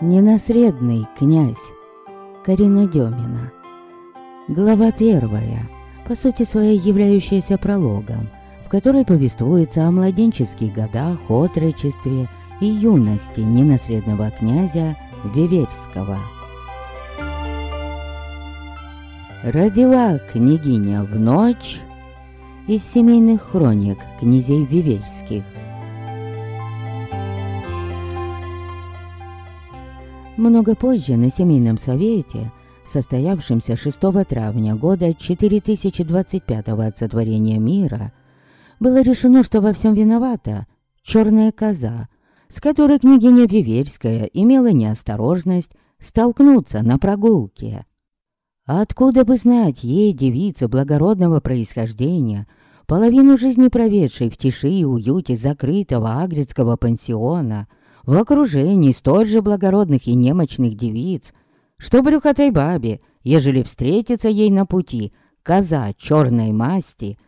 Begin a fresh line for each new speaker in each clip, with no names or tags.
Ненасредный князь Карина Демина Глава первая, по сути своей являющаяся прологом, в которой повествуется о младенческих годах, отрочестве и юности ненаследного князя Веверского. Родила княгиня в ночь из семейных хроник князей Виверских. Много позже на семейном совете, состоявшемся 6 травня года 4025 от сотворения мира, было решено, что во всем виновата черная коза, с которой княгиня Виверская имела неосторожность столкнуться на прогулке. Откуда бы знать ей, девице благородного происхождения, половину жизни проведшей в тиши и уюте закрытого агрецкого пансиона, в окружении столь же благородных и немощных девиц, что брюхотой бабе, ежели встретится ей на пути коза черной масти,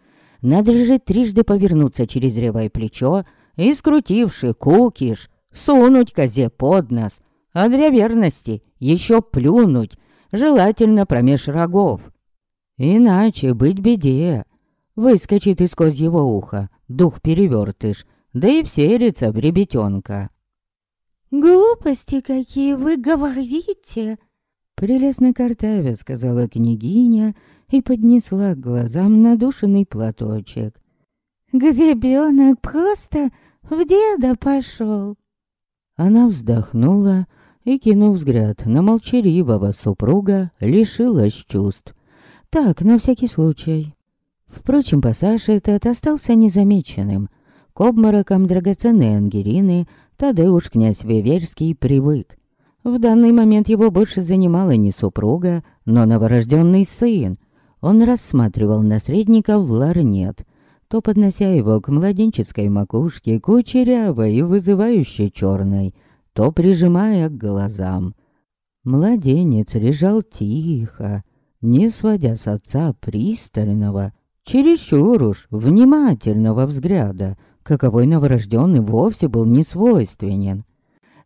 надлежит трижды повернуться через левое плечо и, скрутивши кукиш, сунуть козе под нос, а для верности еще плюнуть, желательно промеж рогов. Иначе быть беде. Выскочит из козьего уха, дух перевертыш, да и вселится в ребятенка.
«Глупости какие вы говорите!»
Прелестно картавя, сказала княгиня и поднесла к глазам надушенный платочек.
«Гребенок просто в деда пошел!»
Она вздохнула и, кинув взгляд на молчаливого супруга, лишилась чувств. Так, на всякий случай. Впрочем, пассаж этот остался незамеченным. К обморокам драгоценной Ангелины Тадеуш князь Веверский привык. В данный момент его больше занимала не супруга, но новорожденный сын. Он рассматривал наследника в ларнет, то поднося его к младенческой макушке, кучерявой и вызывающей черной, то прижимая к глазам. Младенец лежал тихо, не сводя с отца пристального, чересчур уж внимательного взгляда, каковой новорожденный вовсе был не свойственен.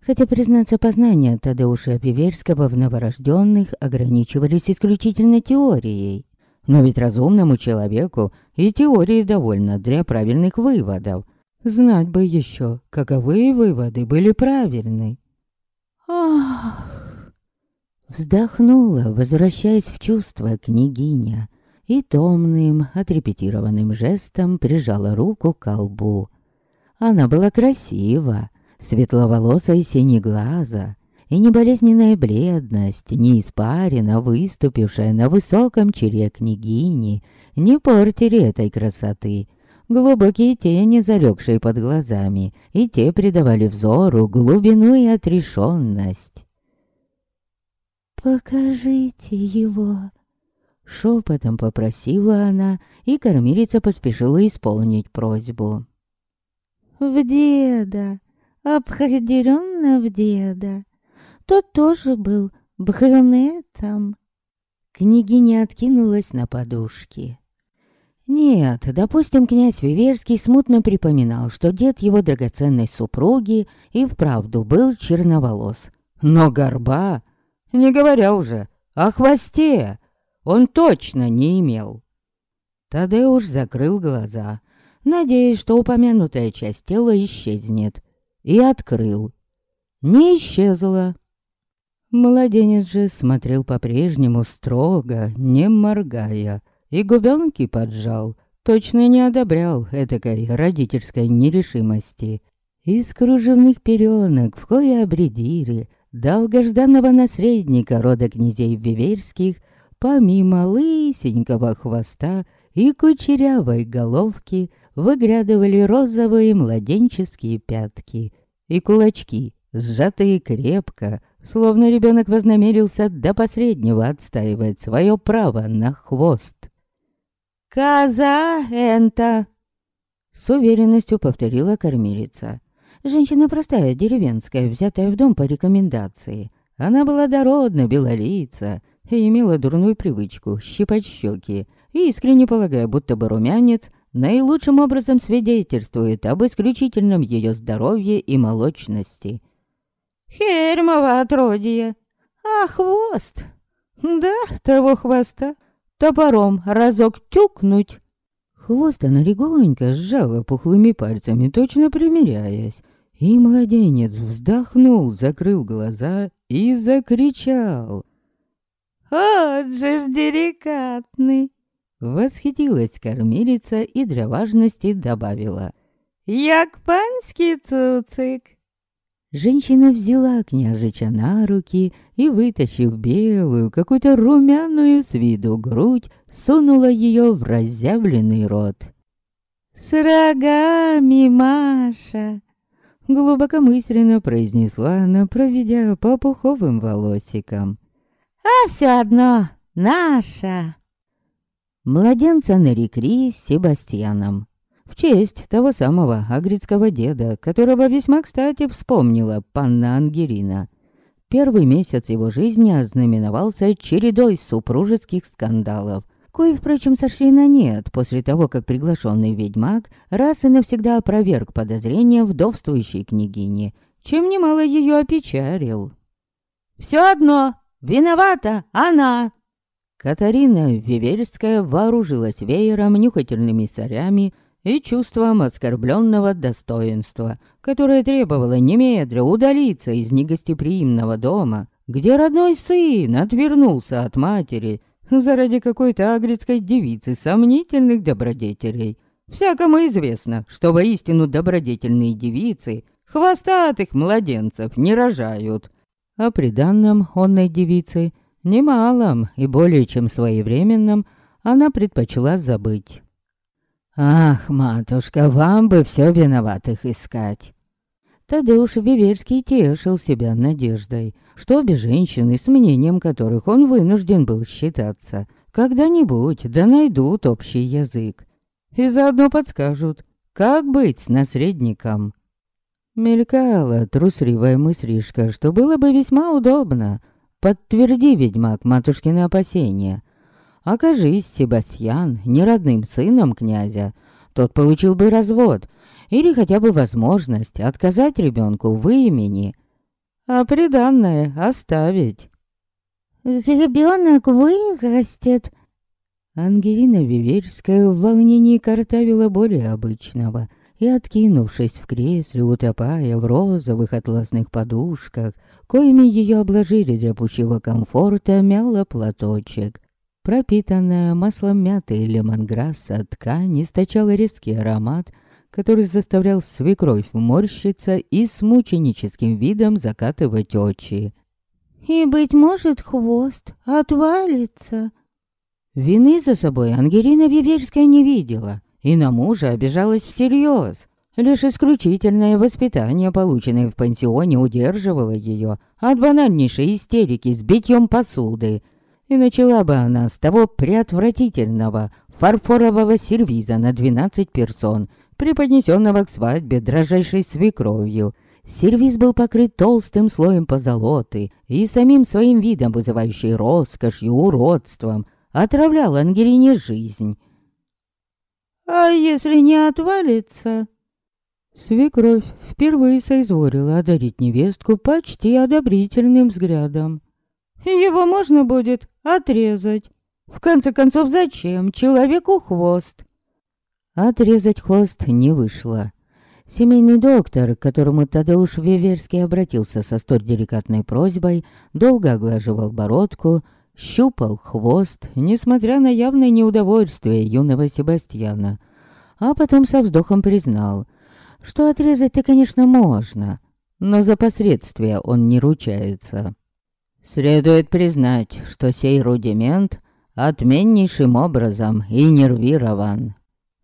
Хотя, признаться, познания Тадеуша Пиверского в новорожденных ограничивались исключительно теорией. Но ведь разумному человеку и теории довольно для правильных выводов. Знать бы еще, каковы выводы были правильны.
«Ах!»
Вздохнула, возвращаясь в чувство княгиня, и томным, отрепетированным жестом прижала руку к колбу. Она была красива, светловолосая и синеглаза, и не болезненная бледность, не испарина, выступившая на высоком чере княгини, не портили этой красоты. Глубокие тени, залегшие под глазами, и те придавали взору глубину и отрешенность.
«Покажите его», —
шепотом попросила она, и кормилица поспешила исполнить просьбу.
«В деда, определенно в деда. Тот тоже был брюнетом».
Княгиня откинулась на подушки. Нет, допустим, князь Виверский смутно припоминал, что дед его драгоценной супруги и вправду был черноволос. Но горба, не говоря уже о хвосте, он точно не имел. Тадеуш закрыл глаза, надеясь, что упомянутая часть тела исчезнет, и открыл. Не исчезла. Младенец же смотрел по-прежнему строго, не моргая, и губенки поджал, точно не одобрял этакой родительской нерешимости. Из кружевных пеленок в кое обредили долгожданного наследника рода князей Виверских, помимо лысенького хвоста и кучерявой головки, выглядывали розовые младенческие пятки и кулачки, сжатые крепко, словно ребенок вознамерился до последнего отстаивать свое право на хвост.
«Коза энта!»
С уверенностью повторила кормилица. Женщина простая, деревенская, взятая в дом по рекомендации. Она была дородна, белолица, и имела дурную привычку щипать щеки, искренне полагая, будто бы румянец наилучшим образом свидетельствует об исключительном ее здоровье и молочности.
«Хермово отродье! А хвост! Да, того хвоста топором разок тюкнуть!»
Хвост она легонько сжала пухлыми пальцами, точно примиряясь, и младенец вздохнул, закрыл глаза и закричал.
«Вот же ж деликатный!»
Восхитилась кормилица и для важности добавила.
«Як панский цуцик!»
Женщина взяла княжича на руки и, вытащив белую, какую-то румяную с виду грудь, сунула ее в разъявленный рот.
«С рогами, Маша!»
Глубокомысленно произнесла она, проведя по пуховым волосикам.
«А все одно, наша!»
Младенца нарекли Себастьяном. В честь того самого агрицкого деда, которого весьма кстати вспомнила панна Ангерина. Первый месяц его жизни ознаменовался чередой супружеских скандалов, кои, впрочем, сошли на нет после того, как приглашенный ведьмак раз и навсегда опроверг подозрения вдовствующей княгини, чем немало ее опечалил.
«Все одно, виновата она!»
Катарина Виверская вооружилась веером, нюхательными сорями и чувством оскорбленного достоинства, которое требовало немедля удалиться из негостеприимного дома, где родной сын отвернулся от матери заради какой-то агрецкой девицы сомнительных добродетелей. Всякому известно, что воистину добродетельные девицы хвостатых младенцев не рожают. А при данном онной девице – немалом и более чем своевременном, она предпочла забыть. «Ах, матушка, вам бы все виноватых искать!» Тадeusz Виверский тешил себя надеждой, что обе женщины, с мнением которых он вынужден был считаться, когда-нибудь да найдут общий язык. И заодно подскажут, как быть с наследником. Мелькала трусливая мыслишка, что было бы весьма удобно — Подтверди, ведьмак, матушкины опасения. Окажись, Себастьян, не родным сыном князя, тот получил бы развод или хотя бы возможность отказать ребенку в имени, а приданное оставить.
«Ребенок вырастет!»
Ангелина Виверская в волнении картавила более обычного — и, откинувшись в кресле, утопая в розовых атласных подушках, коими ее обложили для пущего комфорта, мяла платочек. Пропитанная маслом мяты и лемонграсса ткань источала резкий аромат, который заставлял свекровь морщиться и с мученическим видом закатывать очи.
«И, быть может, хвост отвалится».
Вины за собой Ангелина Виверская не видела и на мужа обижалась всерьез. Лишь исключительное воспитание, полученное в пансионе, удерживало ее от банальнейшей истерики с битьем посуды. И начала бы она с того преотвратительного фарфорового сервиза на 12 персон, преподнесенного к свадьбе дрожайшей свекровью. Сервиз был покрыт толстым слоем позолоты и самим своим видом, вызывающий роскошью, уродством, отравлял Ангелине жизнь.
«А если не отвалится?»
Свекровь впервые соизволила одарить невестку почти одобрительным взглядом.
«Его можно будет отрезать. В конце концов, зачем человеку хвост?»
Отрезать хвост не вышло. Семейный доктор, к которому Тадeusz Веверский обратился со столь деликатной просьбой, долго оглаживал бородку, щупал хвост, несмотря на явное неудовольствие юного Себастьяна, а потом со вздохом признал, что отрезать-то, конечно, можно, но за последствия он не ручается. Следует признать, что сей рудимент отменнейшим образом и нервирован.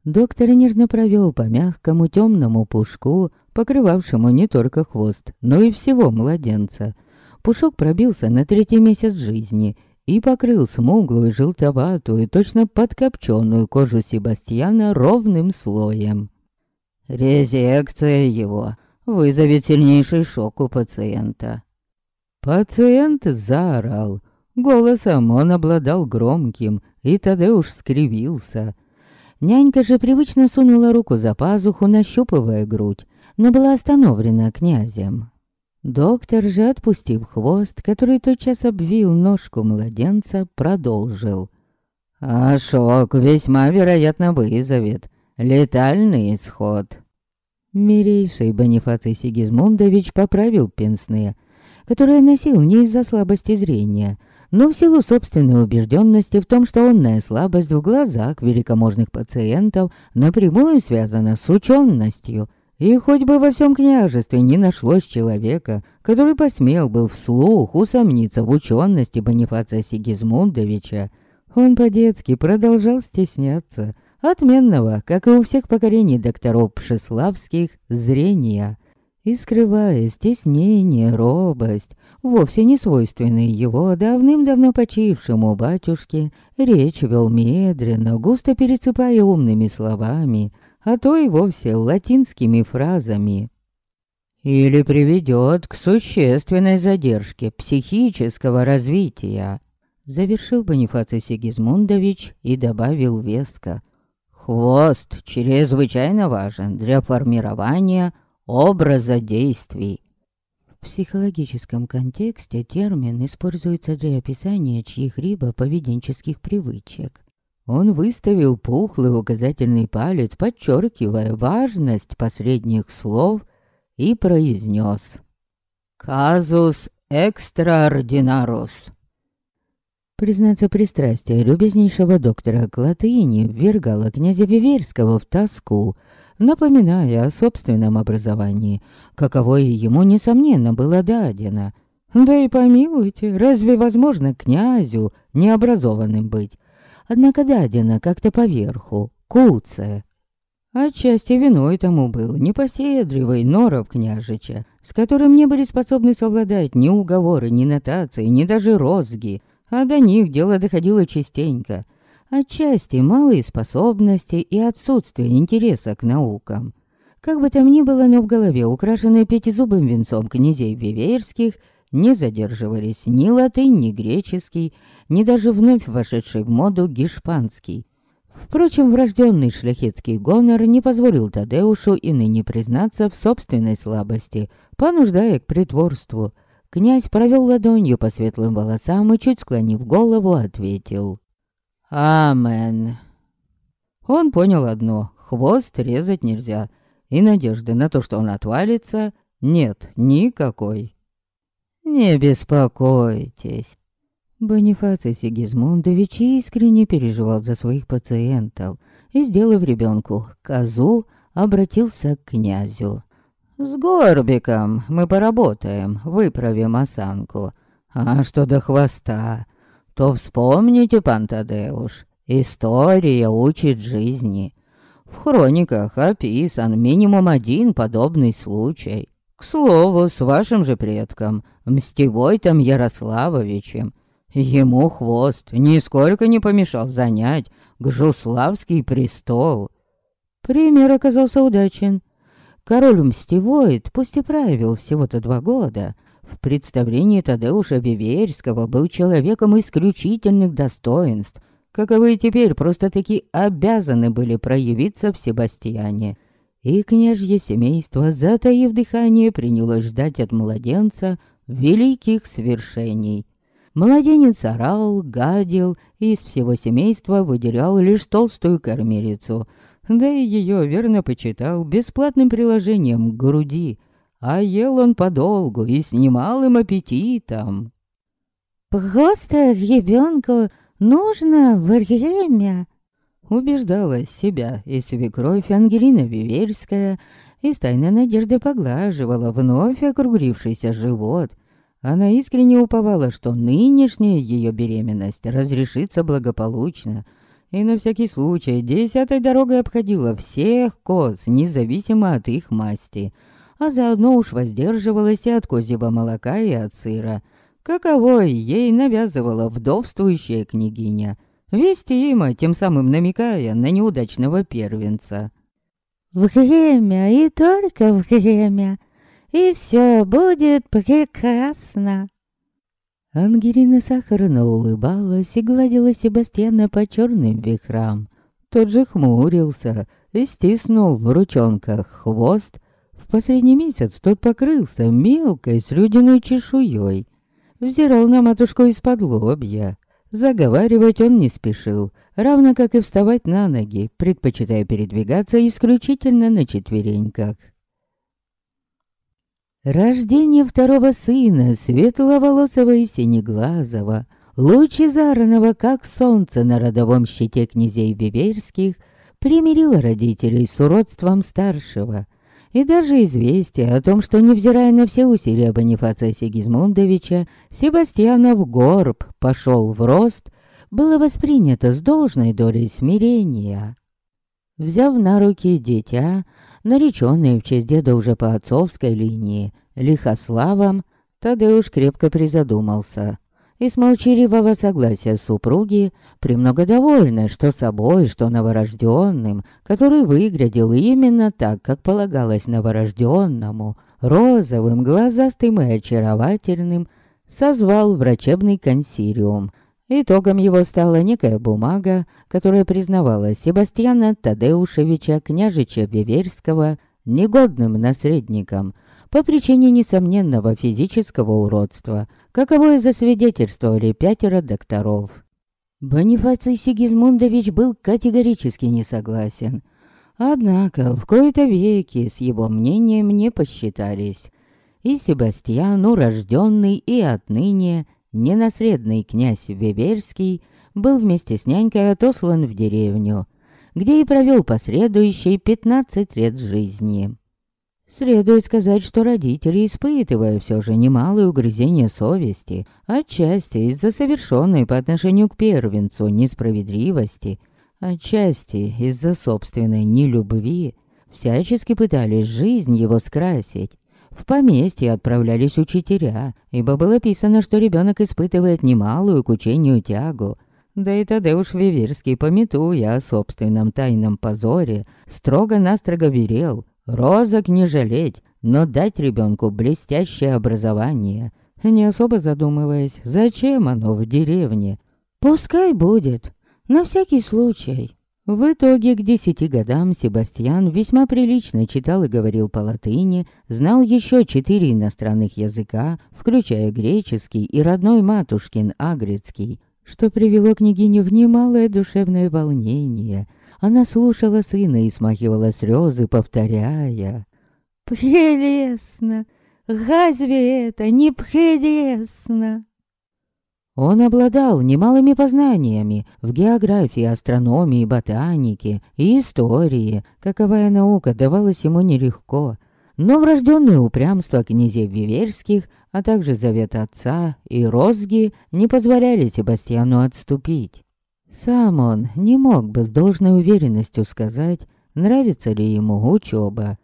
Доктор нежно провел по мягкому темному пушку, покрывавшему не только хвост, но и всего младенца. Пушок пробился на третий месяц жизни и покрыл смуглую, желтоватую, точно подкопченную кожу Себастьяна ровным слоем. Резекция его вызовет сильнейший шок у пациента. Пациент заорал, Голосом он обладал громким, и Тадеуш скривился. Нянька же привычно сунула руку за пазуху, нащупывая грудь, но была остановлена князем. Доктор же, отпустив хвост, который тотчас обвил ножку младенца, продолжил. «А шок весьма вероятно вызовет. Летальный исход». Мирейший Бонифаций Сигизмундович поправил пенсные, которые носил не из-за слабости зрения, но в силу собственной убежденности в том, что онная слабость в глазах великоможных пациентов напрямую связана с ученостью – и хоть бы во всем княжестве не нашлось человека, который посмел бы вслух усомниться в учености Бонифация Сигизмундовича, он по-детски продолжал стесняться отменного, как и у всех поколений докторов Пшеславских, зрения. И скрывая стеснение, робость, вовсе не свойственные его давным-давно почившему батюшке, речь вел медленно, густо пересыпая умными словами, а то и вовсе латинскими фразами. Или приведет к существенной задержке психического развития, завершил Бонифаций Сигизмундович и добавил веско. Хвост чрезвычайно важен для формирования образа действий. В психологическом контексте термин используется для описания чьих-либо поведенческих привычек. Он выставил пухлый указательный палец, подчеркивая важность последних слов, и произнес «Казус экстраординарус». Признаться, пристрастие любезнейшего доктора к латыни ввергало князя Виверского в тоску, напоминая о собственном образовании, каковое ему, несомненно, было дадено. Да и помилуйте, разве возможно князю необразованным быть? однако дадено как-то поверху, куце. Отчасти виной тому был непоседривый норов княжича, с которым не были способны совладать ни уговоры, ни нотации, ни даже розги, а до них дело доходило частенько. Отчасти малые способности и отсутствие интереса к наукам. Как бы там ни было, но в голове, украшенной пятизубым венцом князей Виверских, не задерживались ни латынь, ни греческий, ни даже вновь вошедший в моду гешпанский. Впрочем, врожденный шляхетский гонор не позволил Тадеушу и ныне признаться в собственной слабости, понуждая к притворству. Князь провел ладонью по светлым волосам и, чуть склонив голову, ответил «Амен». Он понял одно — хвост резать нельзя, и надежды на то, что он отвалится, нет никакой. «Не беспокойтесь». Бонифаций Сигизмундович искренне переживал за своих пациентов и, сделав ребенку козу, обратился к князю. «С Горбиком мы поработаем, выправим осанку. А что до хвоста, то вспомните, пан Тадеуш, история учит жизни. В хрониках описан минимум один подобный случай. К слову, с вашим же предком, Мстевой-там Ярославовичем, ему хвост нисколько не помешал занять Гжуславский престол. Пример оказался удачен. Король Мстевоид, пусть и правил всего-то два года, в представлении Тадеуша Виверского был человеком исключительных достоинств, каковые теперь просто-таки обязаны были проявиться в Себастьяне — и княжье семейство, затаив дыхание, принялось ждать от младенца великих свершений. Младенец орал, гадил и из всего семейства выделял лишь толстую кормилицу, да и ее верно почитал бесплатным приложением к груди, а ел он подолгу и с немалым аппетитом.
«Просто ребенку нужно время»,
убеждала себя и свекровь Ангелина Виверская, и с тайной надеждой поглаживала вновь округлившийся живот. Она искренне уповала, что нынешняя ее беременность разрешится благополучно, и на всякий случай десятой дорогой обходила всех коз, независимо от их масти, а заодно уж воздерживалась и от козьего молока и от сыра, каковой ей навязывала вдовствующая княгиня — Вестимо, тем самым намекая на неудачного первенца.
«Время и только время, и все будет прекрасно».
Ангелина сахарно улыбалась и гладила Себастьяна по черным вихрам. Тот же хмурился и стиснул в ручонках хвост. В последний месяц тот покрылся мелкой срюдиной чешуей. Взирал на матушку из-под лобья. Заговаривать он не спешил, равно как и вставать на ноги, предпочитая передвигаться исключительно на четвереньках. Рождение второго сына, светловолосого и синеглазого, лучезарного, как солнце на родовом щите князей Виверских, примирило родителей с уродством старшего. И даже известие о том, что, невзирая на все усилия Бонифация Сигизмундовича, Себастьянов горб пошел в рост, было воспринято с должной долей смирения. Взяв на руки дитя, нареченный в честь деда уже по отцовской линии, Лихославом, Тадеуш крепко призадумался. И с молчаливого согласия супруги, премного довольна, что собой, что новорожденным, который выглядел именно так, как полагалось новорожденному, розовым, глазастым и очаровательным, созвал врачебный консилиум. Итогом его стала некая бумага, которая признавала Себастьяна Тадеушевича, княжича Виверского, негодным наследником – по причине несомненного физического уродства, каковое засвидетельствовали пятеро докторов. Бонифаций Сигизмундович был категорически не согласен. Однако в кои-то веки с его мнением не посчитались. И Себастьян, урожденный и отныне ненаследный князь Веверский, был вместе с нянькой отослан в деревню, где и провел последующие пятнадцать лет жизни. Следует сказать, что родители, испытывая все же немалое угрызение совести, отчасти из-за совершенной по отношению к первенцу несправедливости, отчасти из-за собственной нелюбви, всячески пытались жизнь его скрасить. В поместье отправлялись учителя, ибо было писано, что ребенок испытывает немалую к учению тягу. Да и Тадеуш Виверский, пометуя о собственном тайном позоре, строго-настрого верил, Розок не жалеть, но дать ребенку блестящее образование, не особо задумываясь, зачем оно в деревне. Пускай будет, на всякий случай. В итоге к десяти годам Себастьян весьма прилично читал и говорил по латыни, знал еще четыре иностранных языка, включая греческий и родной матушкин агрецкий, что привело княгиню в немалое душевное волнение – она слушала сына и смахивала слезы, повторяя.
«Прелестно! Разве это не прелестно?»
Он обладал немалыми познаниями в географии, астрономии, ботанике и истории, каковая наука давалась ему нелегко, но врожденное упрямство князей Виверских, а также завет отца и розги не позволяли Себастьяну отступить. Сам он не мог бы с должной уверенностью сказать, нравится ли ему учеба.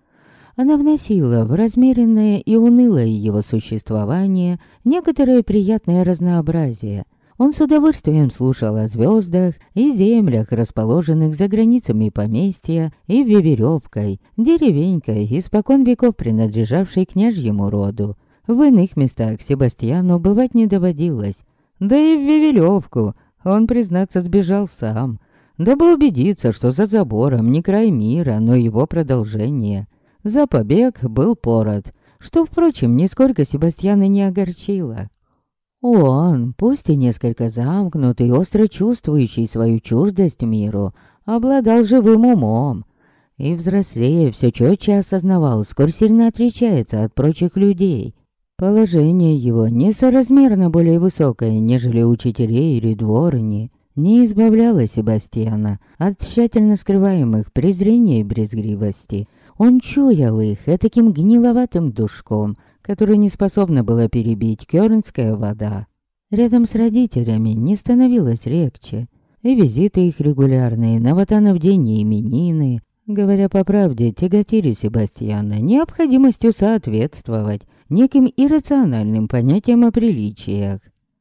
Она вносила в размеренное и унылое его существование некоторое приятное разнообразие. Он с удовольствием слушал о звездах и землях, расположенных за границами поместья и Веверевкой, деревенькой, испокон веков принадлежавшей княжьему роду. В иных местах Себастьяну бывать не доводилось. Да и в Вевелевку он, признаться, сбежал сам, дабы убедиться, что за забором не край мира, но его продолжение. За побег был пород, что, впрочем, нисколько Себастьяна не огорчило. Он, пусть и несколько замкнутый, остро чувствующий свою чуждость миру, обладал живым умом, и взрослее все четче осознавал, сколь сильно отличается от прочих людей. Положение его несоразмерно более высокое, нежели учителей или дворни, не избавляло Себастьяна от тщательно скрываемых презрения и брезгливости. Он чуял их таким гниловатым душком, который не способна была перебить кёрнская вода. Рядом с родителями не становилось легче, и визиты их регулярные, на Ватанов день и именины, говоря по правде, тяготили Себастьяна необходимостью соответствовать неким иррациональным понятиям о приличиях.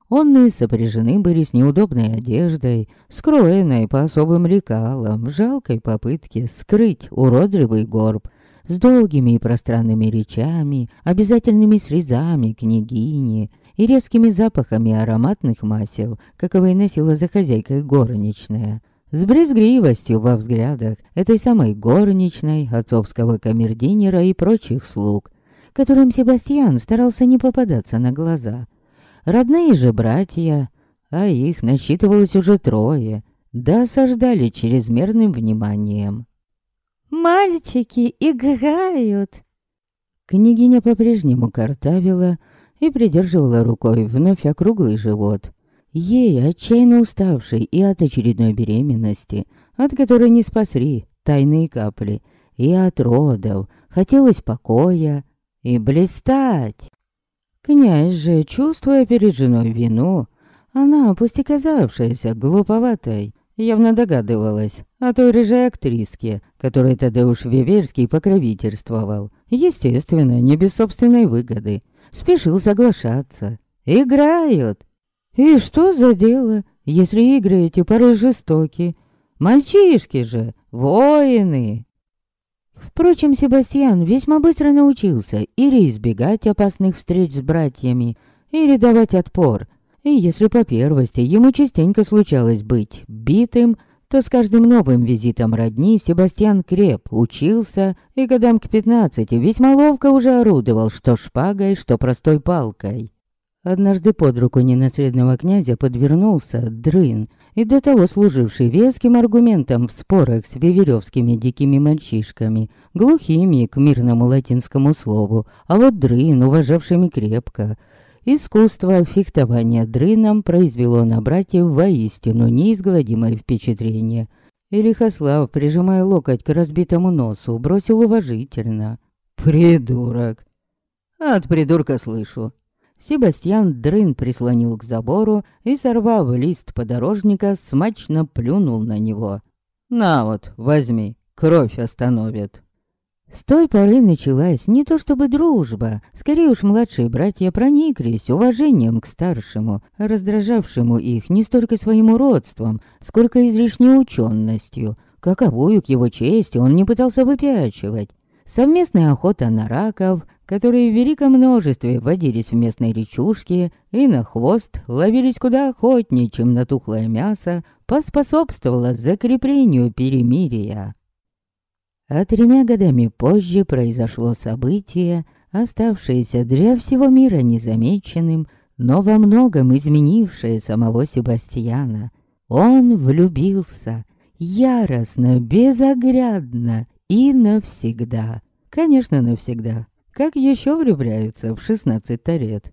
Онные сопряжены были с неудобной одеждой, скроенной по особым лекалам, жалкой попытке скрыть уродливый горб, с долгими и пространными речами, обязательными срезами княгини и резкими запахами ароматных масел, каковые носила за хозяйкой горничная. С брезгливостью во взглядах этой самой горничной, отцовского камердинера и прочих слуг, которым Себастьян старался не попадаться на глаза. Родные же братья, а их насчитывалось уже трое, досаждали чрезмерным вниманием.
«Мальчики играют!»
Княгиня по-прежнему картавила и придерживала рукой вновь округлый живот. Ей, отчаянно уставшей и от очередной беременности, от которой не спасли тайные капли, и от родов, хотелось покоя и блистать. Князь же, чувствуя перед женой вину, она, пусть и казавшаяся глуповатой, явно догадывалась о той рыжей актриске, которой Тадеуш Виверский покровительствовал. Естественно, не без собственной выгоды. Спешил соглашаться. Играют. И что за дело, если игры эти порой жестоки? Мальчишки же, воины. Впрочем, Себастьян весьма быстро научился или избегать опасных встреч с братьями, или давать отпор. И если по первости ему частенько случалось быть битым, то с каждым новым визитом родни Себастьян креп, учился и годам к пятнадцати весьма ловко уже орудовал что шпагой, что простой палкой. Однажды под руку ненаследного князя подвернулся дрын, и до того служивший веским аргументом в спорах с виверевскими дикими мальчишками, глухими к мирному латинскому слову, а вот дрын, уважавшими крепко – Искусство фехтования дрыном произвело на братьев воистину неизгладимое впечатление. И Лихослав, прижимая локоть к разбитому носу, бросил уважительно. «Придурок!» «От придурка слышу». Себастьян дрын прислонил к забору и, сорвав лист подорожника, смачно плюнул на него. «На вот, возьми, кровь остановит». С той поры началась не то чтобы дружба, скорее уж младшие братья прониклись уважением к старшему, раздражавшему их не столько своим уродством, сколько излишней ученостью, каковую к его чести он не пытался выпячивать. Совместная охота на раков, которые в великом множестве водились в местной речушке и на хвост ловились куда охотнее, чем на тухлое мясо, поспособствовала закреплению перемирия. А тремя годами позже произошло событие, оставшееся для всего мира незамеченным, но во многом изменившее самого Себастьяна. Он влюбился яростно, безоглядно и навсегда. Конечно, навсегда. Как еще влюбляются в шестнадцать лет?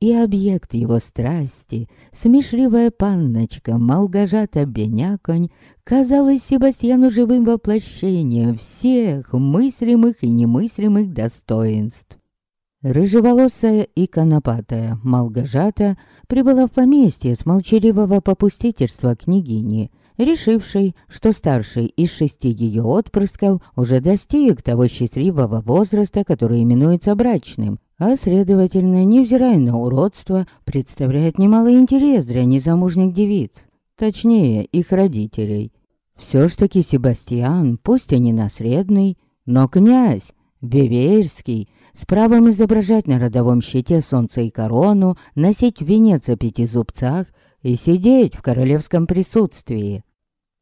и объект его страсти, смешливая панночка Малгажата Беняконь, казалась Себастьяну живым воплощением всех мыслимых и немыслимых достоинств. Рыжеволосая и конопатая Малгажата прибыла в поместье с молчаливого попустительства княгини, решившей, что старший из шести ее отпрысков уже достиг того счастливого возраста, который именуется брачным, а следовательно, невзирая на уродство, представляет немалый интерес для незамужних девиц, точнее, их родителей. Все ж таки Себастьян, пусть и не наследный, но князь, Беверский, с правом изображать на родовом щите солнце и корону, носить венец о пяти зубцах и сидеть в королевском присутствии.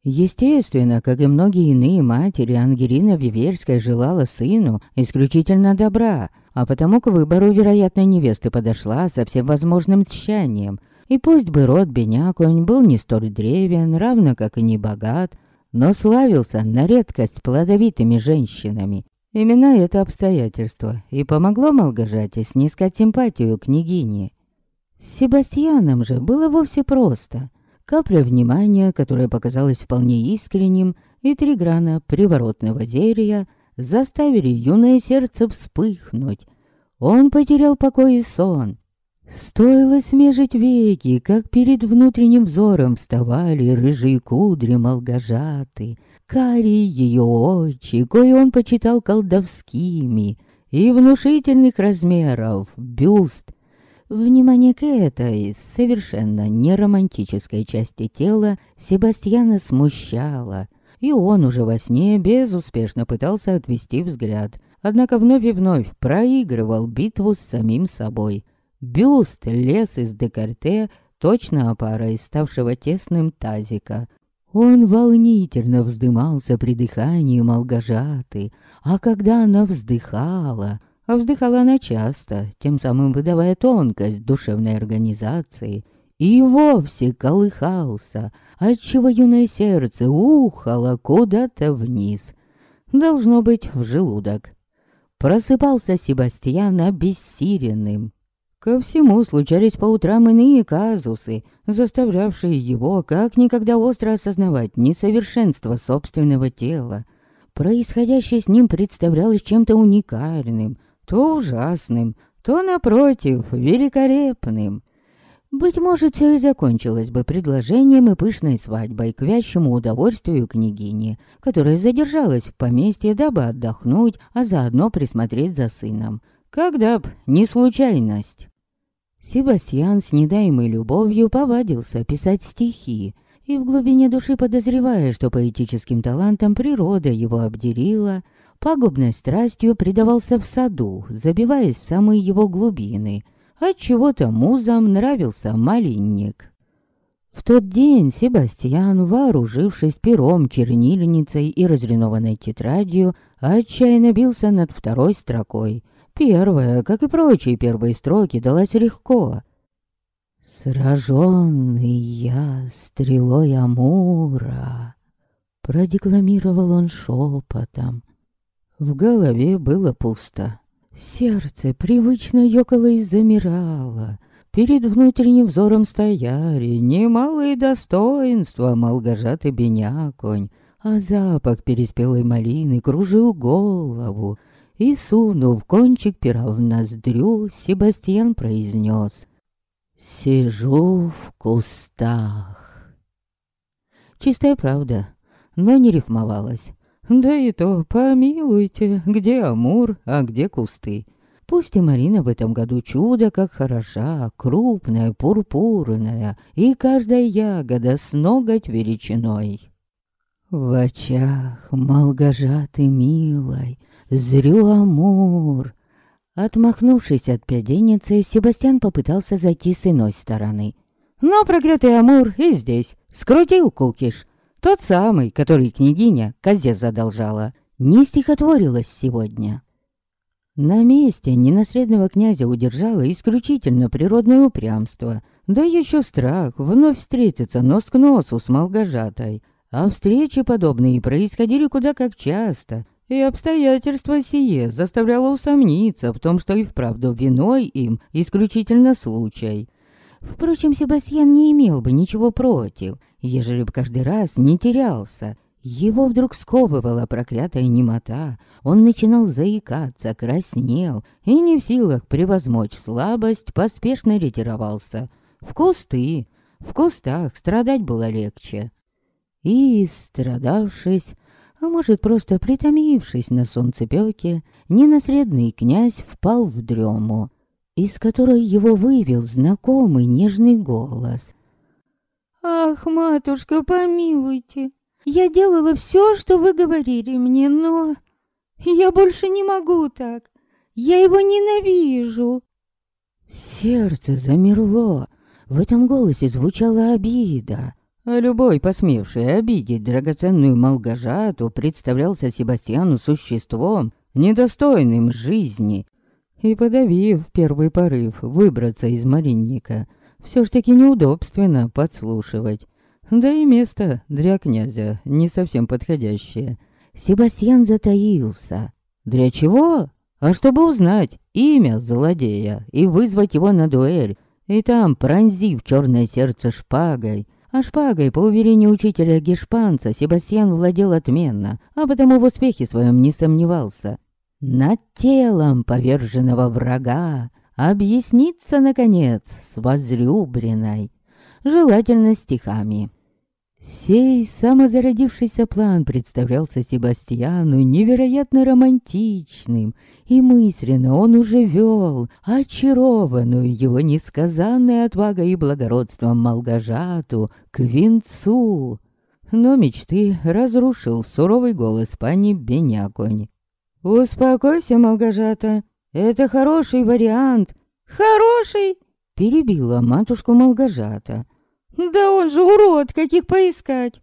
Естественно, как и многие иные матери, Ангелина Виверская желала сыну исключительно добра – а потому к выбору вероятной невесты подошла со всем возможным тщанием. И пусть бы род Беняконь был не столь древен, равно как и не богат, но славился на редкость плодовитыми женщинами. Именно это обстоятельство и помогло Малгожате снискать симпатию княгини. С Себастьяном же было вовсе просто. Капля внимания, которая показалась вполне искренним, и три грана приворотного зелья — заставили юное сердце вспыхнуть. Он потерял покой и сон. Стоило смежить веки, как перед внутренним взором вставали рыжие кудри молгожаты, карие ее очи, кое он почитал колдовскими, и внушительных размеров бюст. Внимание к этой совершенно неромантической части тела Себастьяна смущало — и он уже во сне безуспешно пытался отвести взгляд, однако вновь и вновь проигрывал битву с самим собой. Бюст лез из декольте, точно опара из ставшего тесным тазика. Он волнительно вздымался при дыхании Малгожаты, а когда она вздыхала, а вздыхала она часто, тем самым выдавая тонкость душевной организации, и вовсе колыхался, отчего юное сердце ухало куда-то вниз. Должно быть, в желудок. Просыпался Себастьян обессиленным, Ко всему случались по утрам иные казусы, заставлявшие его как никогда остро осознавать несовершенство собственного тела. Происходящее с ним представлялось чем-то уникальным, то ужасным, то, напротив, великолепным. Быть может, все и закончилось бы предложением и пышной свадьбой к вящему удовольствию княгини, которая задержалась в поместье, дабы отдохнуть, а заодно присмотреть за сыном. Когда б не случайность. Себастьян с недаемой любовью повадился писать стихи, и в глубине души подозревая, что поэтическим талантом природа его обделила, пагубной страстью предавался в саду, забиваясь в самые его глубины. Отчего-то музам нравился малинник. В тот день Себастьян, вооружившись пером, чернильницей и разренованной тетрадью, отчаянно бился над второй строкой — Первая, как и прочие первые строки, далась легко. «Сраженный я стрелой Амура», — продекламировал он шепотом. В голове было пусто. Сердце привычно ёкало и замирало. Перед внутренним взором стояли немалые достоинства Малгожаты Беняконь, а запах переспелой малины кружил голову, и, сунув кончик пера в ноздрю, Себастьян произнес «Сижу в кустах». Чистая правда, но не рифмовалась. Да и то, помилуйте, где Амур, а где кусты. Пусть и Марина в этом году чудо как хороша, крупная, пурпурная, и каждая ягода с ноготь величиной. В очах Малгожаты милой Зрю Амур. Отмахнувшись от пяденицы, Себастьян попытался зайти с иной стороны. Но проклятый Амур и здесь. Скрутил кукиш. Тот самый, который княгиня козе задолжала. Не стихотворилась сегодня. На месте ненаследного князя удержало исключительно природное упрямство, да еще страх вновь встретиться нос к носу с Малгожатой. А встречи подобные происходили куда как часто, и обстоятельства сие заставляло усомниться в том, что и вправду виной им исключительно случай. Впрочем, Себастьян не имел бы ничего против, ежели бы каждый раз не терялся. Его вдруг сковывала проклятая немота, он начинал заикаться, краснел, и не в силах превозмочь слабость, поспешно ретировался. В кусты, в кустах страдать было легче. И, страдавшись, а может, просто притомившись на солнцепёке, ненаследный князь впал в дрему, из которой его вывел знакомый нежный голос.
«Ах, матушка, помилуйте, я делала все, что вы говорили мне, но я больше не могу так, я его ненавижу».
Сердце замерло, в этом голосе звучала обида. А любой, посмевший обидеть драгоценную Малгожату, представлялся Себастьяну существом, недостойным жизни. И подавив первый порыв выбраться из Маринника, все ж таки неудобственно подслушивать. Да и место для князя не совсем подходящее. Себастьян затаился. Для чего? А чтобы узнать имя злодея и вызвать его на дуэль, и там, пронзив черное сердце шпагой, а шпагой, по уверению учителя Гешпанца, Себастьян владел отменно, а потому в успехе своем не сомневался. Над телом поверженного врага объясниться, наконец, с возлюбленной, желательно стихами. Сей самозародившийся план представлялся Себастьяну невероятно романтичным, и мысленно он уже вел очарованную его несказанной отвагой и благородством Малгажату к венцу. Но мечты разрушил суровый голос пани Беняконь. «Успокойся, Малгажата, это хороший вариант,
Хороший!»
Перебила матушку Молгожата.
«Да он же урод, каких поискать!»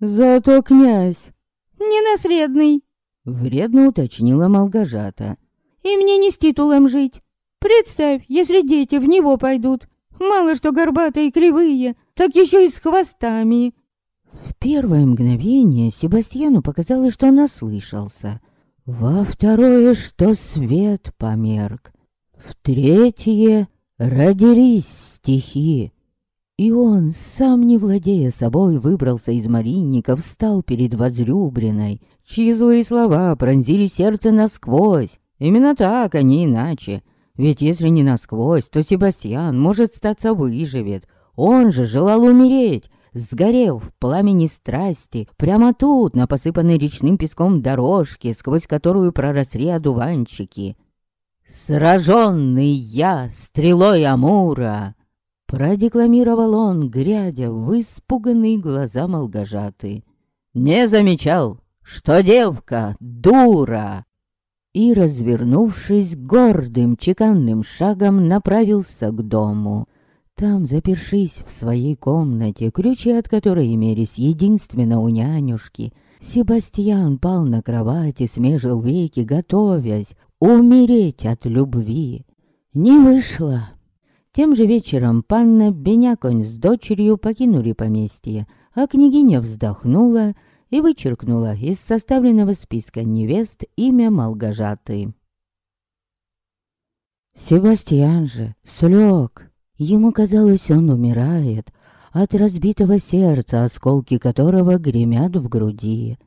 «Зато князь!»
«Ненаследный!»
Вредно уточнила Молгожата.
«И мне не с титулом жить. Представь, если дети в него пойдут. Мало что горбатые и кривые, так еще и с хвостами».
В первое мгновение Себастьяну показалось, что он ослышался. Во второе, что свет померк. В третье родились стихи. И он, сам не владея собой, выбрался из маринников, встал перед возлюбленной, чьи злые слова пронзили сердце насквозь. Именно так, а не иначе. Ведь если не насквозь, то Себастьян, может, статься выживет. Он же желал умереть, сгорев в пламени страсти, прямо тут, на посыпанной речным песком дорожке, сквозь которую проросли одуванчики. «Сраженный я стрелой Амура!» Продекламировал он, глядя в испуганные глаза Молгожаты. «Не замечал, что девка дура!» И, развернувшись гордым чеканным шагом, направился к дому. Там, запершись в своей комнате, ключи от которой имелись единственно у нянюшки, Себастьян пал на кровати, смежил веки, готовясь умереть от любви. Не вышло. Тем же вечером панна Беняконь с дочерью покинули поместье, а княгиня вздохнула и вычеркнула из составленного списка невест имя Малгожаты. Себастьян же слег. Ему казалось, он умирает от разбитого сердца, осколки которого гремят в груди.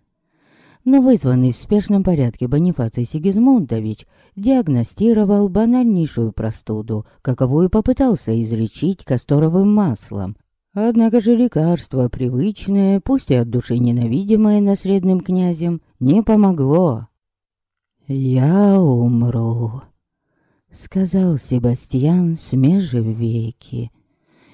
Но вызванный в спешном порядке Бонифаций Сигизмундович диагностировал банальнейшую простуду, каковую попытался излечить касторовым маслом, Однако же лекарство, привычное, пусть и от души ненавидимое наследным князем, не помогло. «Я умру», — сказал Себастьян, смежив веки.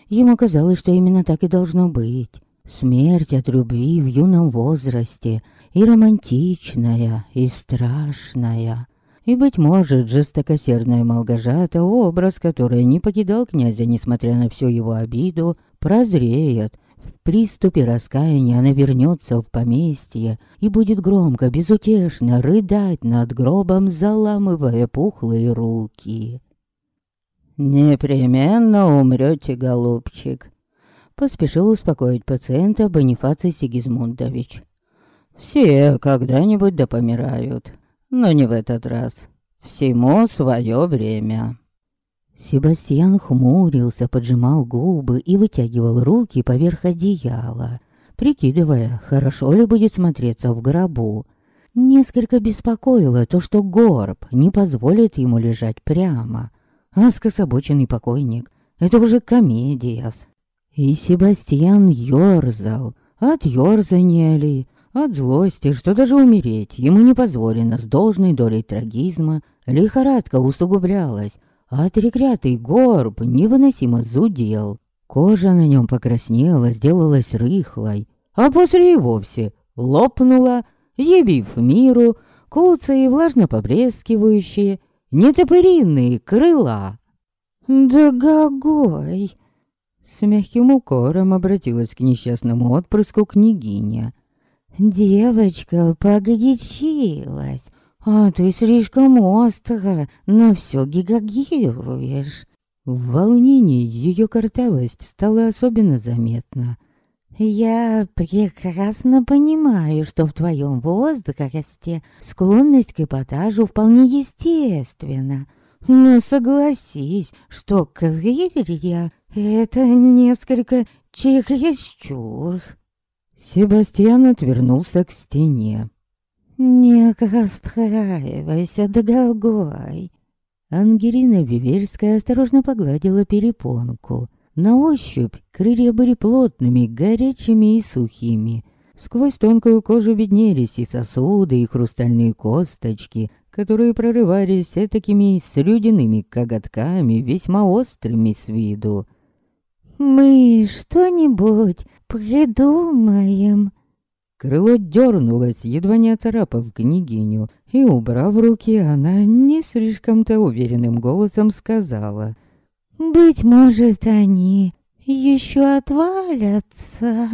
Ему казалось, что именно так и должно быть. Смерть от любви в юном возрасте, и романтичная, и страшная. И, быть может, жестокосердная Малгожата, образ, который не покидал князя, несмотря на всю его обиду, прозреет. В приступе раскаяния она вернется в поместье и будет громко, безутешно рыдать над гробом, заламывая пухлые руки. «Непременно умрете, голубчик», — поспешил успокоить пациента Бонифаций Сигизмундович. «Все когда-нибудь да помирают, но не в этот раз. Всему свое время». Себастьян хмурился, поджимал губы и вытягивал руки поверх одеяла, прикидывая, хорошо ли будет смотреться в гробу. Несколько беспокоило то, что горб не позволит ему лежать прямо. А скособоченный покойник — это уже комедия. И Себастьян ёрзал, от ёрзания ли, от злости, что даже умереть ему не позволено с должной долей трагизма, лихорадка усугублялась, а треклятый горб невыносимо зудел. Кожа на нем покраснела, сделалась рыхлой, а после и вовсе лопнула, ебив миру куцые влажно поблескивающие, нетопыриные крыла. «Да гогой!» С мягким укором обратилась к несчастному отпрыску княгиня. «Девочка погорячилась, а ты слишком остро на все гигагируешь. В волнении ее картавость стала особенно заметна. «Я прекрасно понимаю, что в твоем возрасте склонность к эпатажу вполне естественна. Но согласись, что крылья — это несколько чересчур». Себастьян отвернулся к стене. «Не расстраивайся, дорогой!» Ангелина Вивельская осторожно погладила перепонку. На ощупь крылья были плотными, горячими и сухими. Сквозь тонкую кожу виднелись и сосуды, и хрустальные косточки, которые прорывались такими слюдяными коготками, весьма острыми с виду. «Мы что-нибудь придумаем?» Крыло дернулось, едва не оцарапав княгиню, и, убрав руки, она не слишком-то уверенным голосом сказала —
Быть может, они еще отвалятся.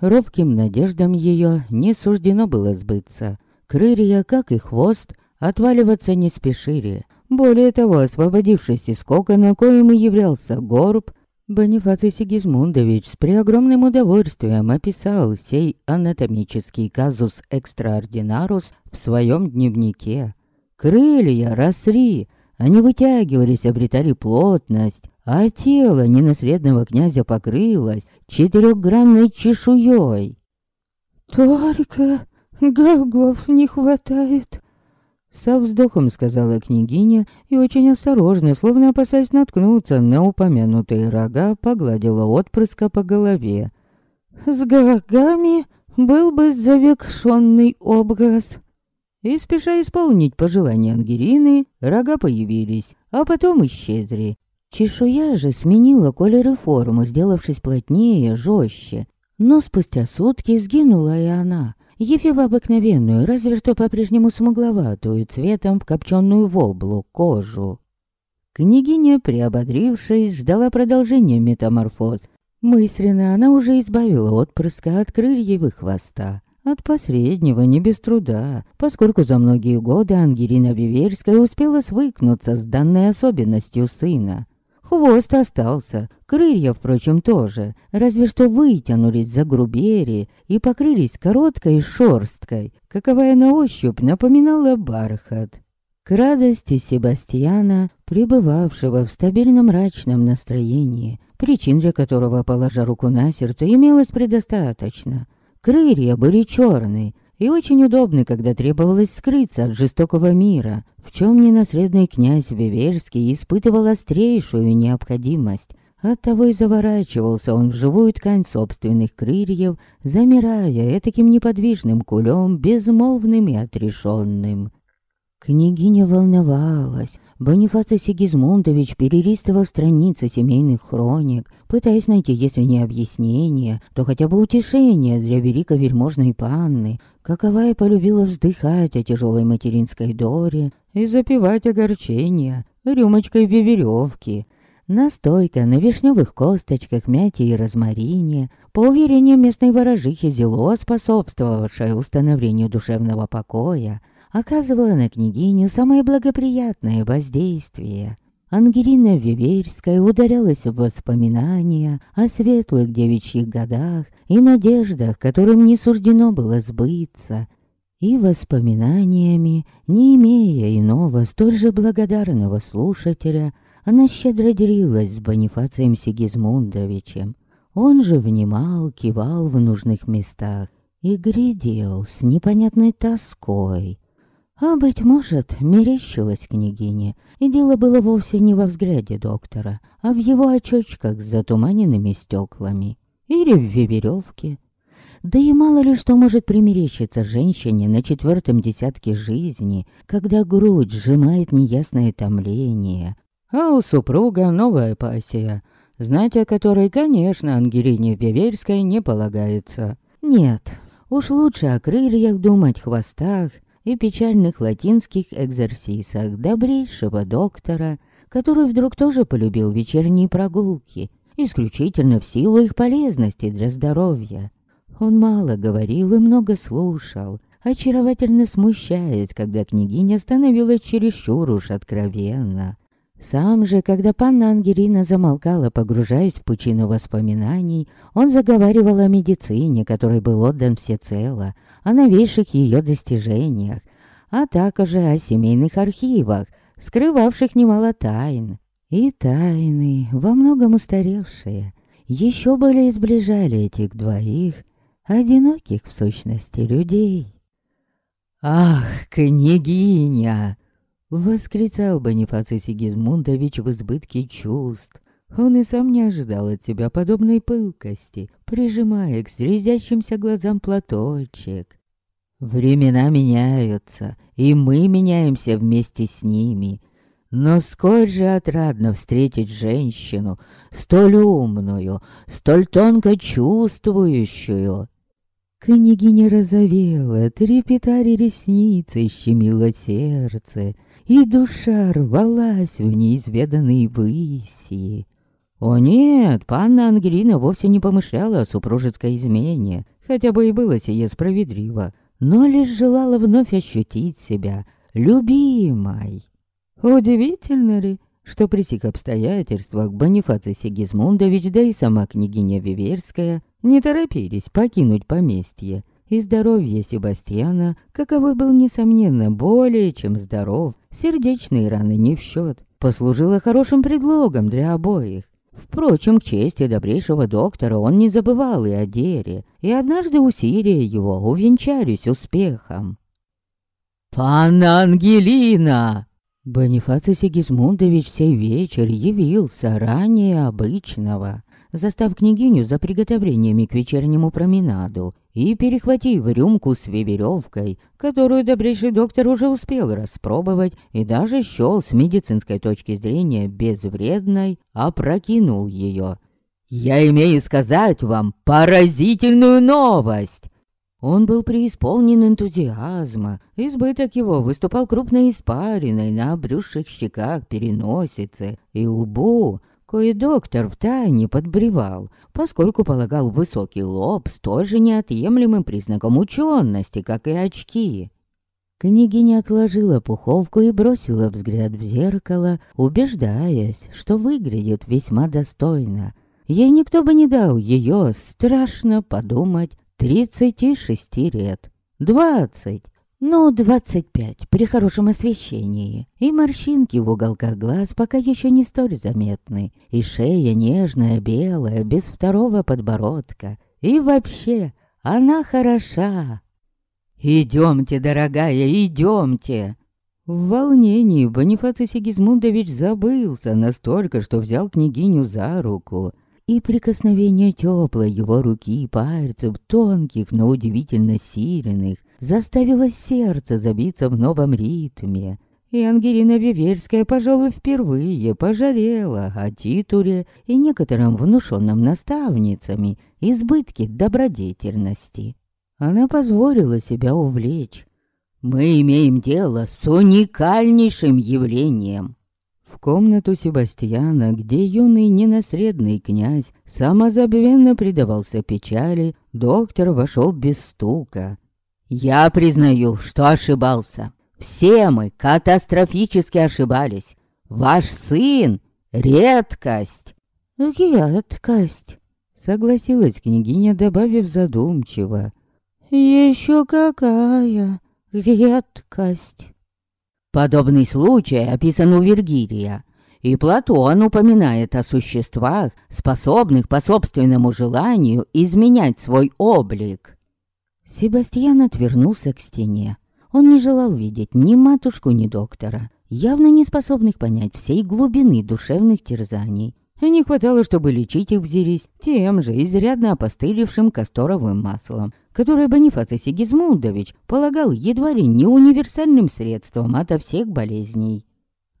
Робким надеждам ее не суждено было сбыться. Крылья, как и хвост, отваливаться не спешили. Более того, освободившись из кокона, коим и являлся горб, Бонифаций Сигизмундович с преогромным удовольствием описал сей анатомический казус экстраординарус в своем дневнике. Крылья росли, они вытягивались, обретали плотность, а тело ненаследного князя покрылось четырехгранной чешуей.
«Только голгов не хватает»,
со вздохом сказала княгиня и очень осторожно, словно опасаясь наткнуться на упомянутые рога, погладила отпрыска по голове.
«С гагами был бы завершенный образ».
И спеша исполнить пожелания Ангерины, рога появились, а потом исчезли. Чешуя же сменила колер и форму, сделавшись плотнее, жестче. Но спустя сутки сгинула и она, явив обыкновенную, разве что по-прежнему смугловатую, цветом в копченую воблу, кожу. Княгиня, приободрившись, ждала продолжения метаморфоз. Мысленно она уже избавила отпрыска от крыльев хвоста. От посреднего не без труда, поскольку за многие годы Ангелина Виверская успела свыкнуться с данной особенностью сына. Хвост остался, крылья, впрочем, тоже, разве что вытянулись за грубери и покрылись короткой шерсткой, каковая на ощупь напоминала бархат. К радости Себастьяна, пребывавшего в стабильном мрачном настроении, причин для которого, положа руку на сердце, имелось предостаточно. Крылья были черные, и очень удобны, когда требовалось скрыться от жестокого мира, в чем ненаследный князь Виверский испытывал острейшую необходимость. Оттого и заворачивался он в живую ткань собственных крыльев, замирая этаким неподвижным кулем, безмолвным и отрешенным. Княгиня волновалась. Бонифаций Сигизмундович перелистывал страницы семейных хроник, пытаясь найти, если не объяснение, то хотя бы утешение для великовельможной панны, каковая полюбила вздыхать о тяжелой материнской доре и запивать огорчения рюмочкой веревки. Настойка на вишневых косточках, мяте и розмарине, по уверению местной ворожихи зело, способствовавшая установлению душевного покоя, оказывала на княгиню самое благоприятное воздействие. Ангелина Виверская ударялась в воспоминания о светлых девичьих годах и надеждах, которым не суждено было сбыться, и воспоминаниями, не имея иного, столь же благодарного слушателя, она щедро делилась с Бонифацием Сигизмундовичем. Он же внимал, кивал в нужных местах и глядел с непонятной тоской а, быть может, мерещилась княгине, и дело было вовсе не во взгляде доктора, а в его очочках с затуманенными стеклами или в веревке. Да и мало ли что может примерещиться женщине на четвертом десятке жизни, когда грудь сжимает неясное томление. А у супруга новая пассия, знать о которой, конечно, Ангелине Виверской не полагается. Нет, уж лучше о крыльях думать, хвостах и печальных латинских экзерсисах добрейшего доктора, который вдруг тоже полюбил вечерние прогулки, исключительно в силу их полезности для здоровья. Он мало говорил и много слушал, очаровательно смущаясь, когда княгиня становилась чересчур уж откровенна. Сам же, когда панна Ангелина замолкала, погружаясь в пучину воспоминаний, он заговаривал о медицине, которой был отдан всецело, о новейших ее достижениях, а также о семейных архивах, скрывавших немало тайн. И тайны, во многом устаревшие, еще более сближали этих двоих, одиноких в сущности людей. «Ах, княгиня!» Восклицал Бонифаций Сигизмундович в избытке чувств. Он и сам не ожидал от себя подобной пылкости, прижимая к слезящимся глазам платочек. Времена меняются, и мы меняемся вместе с ними. Но сколь же отрадно встретить женщину, столь умную, столь тонко чувствующую. Княгиня розовела, трепетали ресницы, щемило сердце — и душа рвалась в неизведанные выси. О нет, панна Ангелина вовсе не помышляла о супружеской измене, хотя бы и было сие справедливо, но лишь желала вновь ощутить себя любимой. Удивительно ли, что при сих обстоятельствах Бонифаций Сигизмундович, да и сама княгиня Виверская не торопились покинуть поместье, и здоровье Себастьяна, каковой был, несомненно, более чем здоров, сердечные раны не в счет, послужило хорошим предлогом для обоих. Впрочем, к чести добрейшего доктора он не забывал и о Дере, и однажды усилия его увенчались успехом. «Панна Ангелина!» Бонифаций Сигизмундович сей вечер явился ранее обычного, застав княгиню за приготовлениями к вечернему променаду и перехватив рюмку с веревкой, которую добрейший доктор уже успел распробовать и даже счел с медицинской точки зрения безвредной, опрокинул ее. «Я имею сказать вам поразительную новость!» Он был преисполнен энтузиазма, избыток его выступал крупной испариной на обрюзших щеках, переносице и лбу, кое доктор втайне подбревал, поскольку полагал высокий лоб столь же неотъемлемым признаком учености, как и очки. Княгиня отложила пуховку и бросила взгляд в зеркало, убеждаясь, что выглядит весьма достойно. Ей никто бы не дал ее, страшно подумать, тридцати шести лет. Двадцать. Ну, двадцать пять, при хорошем освещении. И морщинки в уголках глаз пока еще не столь заметны. И шея нежная, белая, без второго подбородка. И вообще, она хороша. «Идемте, дорогая, идемте!» В волнении Бонифаций Сигизмундович забылся настолько, что взял княгиню за руку и прикосновение теплой его руки и пальцев, тонких, но удивительно сильных, заставило сердце забиться в новом ритме. И Ангелина Виверская, пожалуй, впервые пожалела о титуле и некотором внушенном наставницами избытке добродетельности. Она позволила себя увлечь. «Мы имеем дело с уникальнейшим явлением», в комнату Себастьяна, где юный ненаследный князь самозабвенно предавался печали, доктор вошел без стука. «Я признаю, что ошибался. Все мы катастрофически ошибались. Ваш сын — редкость!»
«Редкость!» — согласилась княгиня, добавив задумчиво. «Еще какая редкость!»
Подобный случай описан у Вергилия, и Платон упоминает о существах, способных по собственному желанию изменять свой облик. Себастьян отвернулся к стене. Он не желал видеть ни матушку, ни доктора, явно не способных понять всей глубины душевных терзаний. Не хватало, чтобы лечить их взялись тем же изрядно опостылевшим касторовым маслом, которое Бонифаций Сигизмундович полагал едва ли не универсальным средством ото всех болезней.